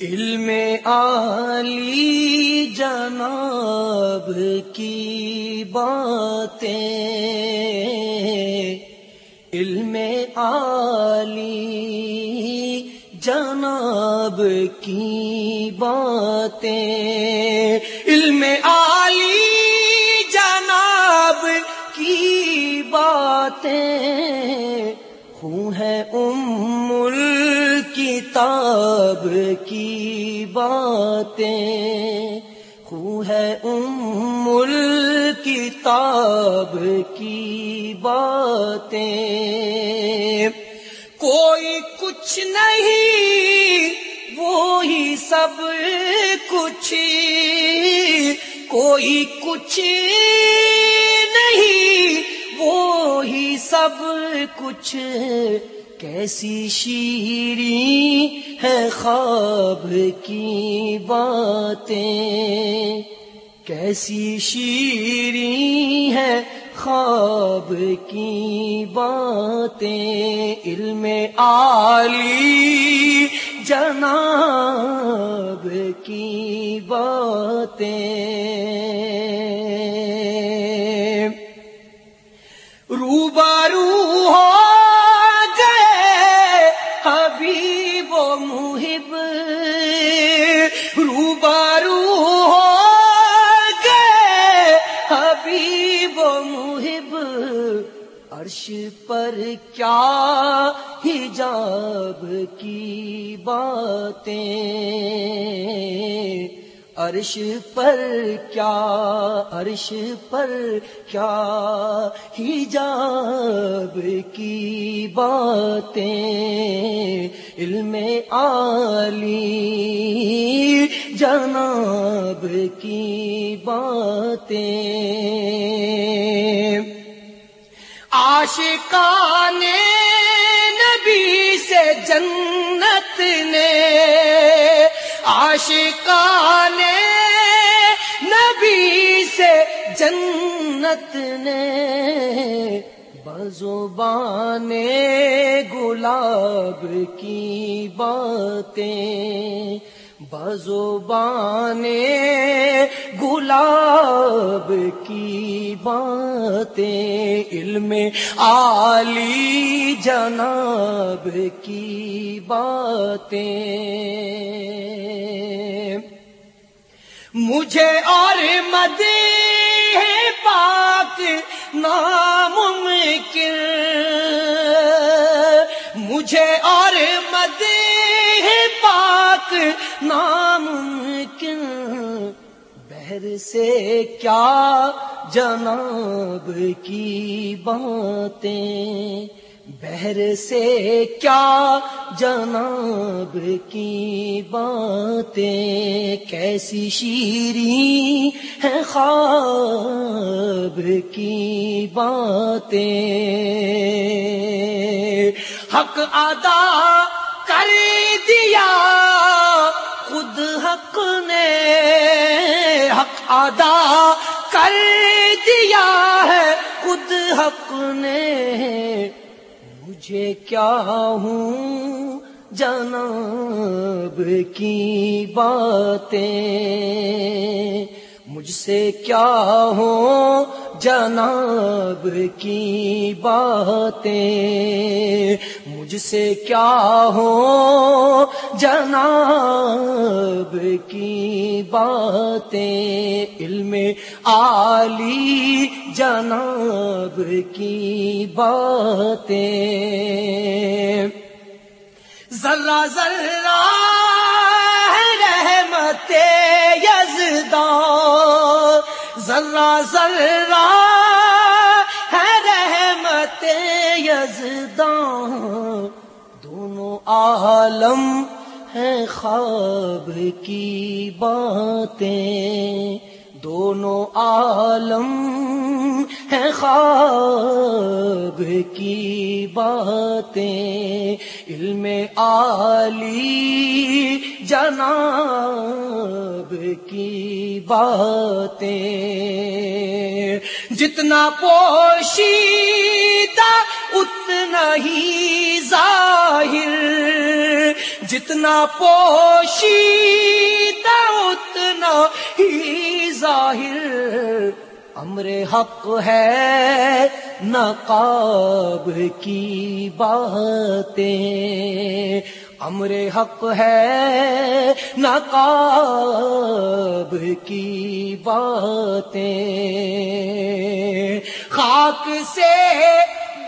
علم علی جناب کی باتیں۔ علم علی جناب کی باتیں۔ علم علی کتاب کی باتیں۔ ہوں ہے ام کتاب کی باتیں۔ کوئی کچھ نہیں، وہی سب کچھ۔ کوئی کچھ نہیں، وہی سب کچھ۔ کیسی شیری ہے خواب کی باتیں؟ کیسی شیری ہے خواب کی باتیں؟ علم عالی جناب کی باتیں۔ عرش پر کیا حجاب کی باتیں؟ عرش پر کیا، عرش پر کیا حجاب کی باتیں؟ علم عالی جناب کی باتیں؟ عاشقان نبی سے جنت نے عاشقان نبی سے جنت نے۔ بزبان گلاب کی باتیں بزبان گلاب کی باتیں، علم عالی جناب کی باتیں۔ مجھے اور مد پاک ناممکن۔ مجھے اور مد بہر سے کیا جناب کی باتیں؟ بہر سے کیا جناب کی باتیں؟ کیسی شیری ہے خواب کی باتیں؟ حق ادا کر دیا، خود حق نے ادا کر دیا ہے خود حق نے۔ مجھے کیا ہوں جناب کی باتیں؟ مجھ سے کیا ہو جناب کی باتیں؟ مجھ سے کیا ہو جناب کی باتیں علم عالی جناب کی باتیں۔ ذرا ذرا رحمت یزدان ذرا ذرا ہے رحمت یزدان عالم ہے خواب کی باتیں۔ دونوں عالم ہے خواب کی باتیں۔ علم عالی جناب کی باتیں۔ جتنا پوشیدہ اتنا ہی ظاہر۔ جتنا پوشیدہ اتنا ہی ظاہر۔ امر حق ہے نقاب کی باتیں۔ امر حق ہے نقاب کی باتیں۔ خاک سے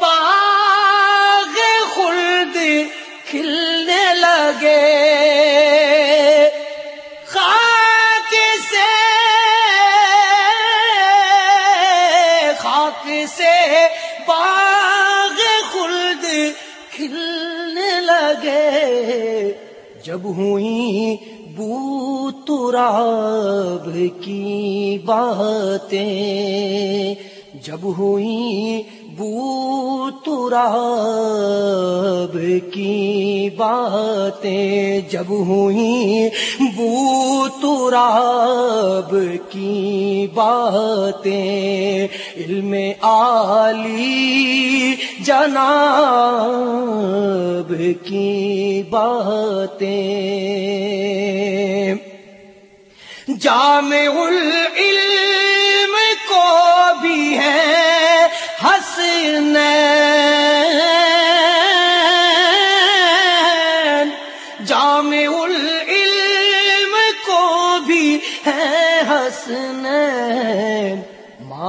باغ خلد کھلنے لگے۔ کھلنے لگے۔ جب ہوئی بو تراب کی باتیں جب ہوئی بو تراب کی باتیں جب ہوئی بو تراب کی باتیں۔ علم عالی جناب کی باتیں۔ جامع العلم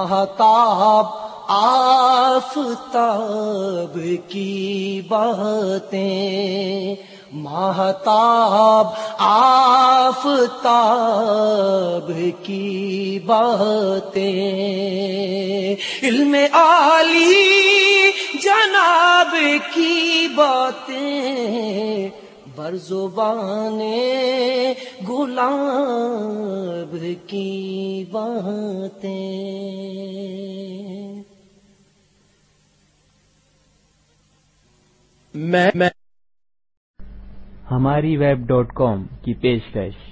مہتاب آفتاب کی باتیں۔ مہتاب آفتاب کی باتیں۔ علم عالی جناب کی باتیں۔ برزبان گلاب کی باتیں۔ ہماری ویب ڈاٹ کام کی پیشکش۔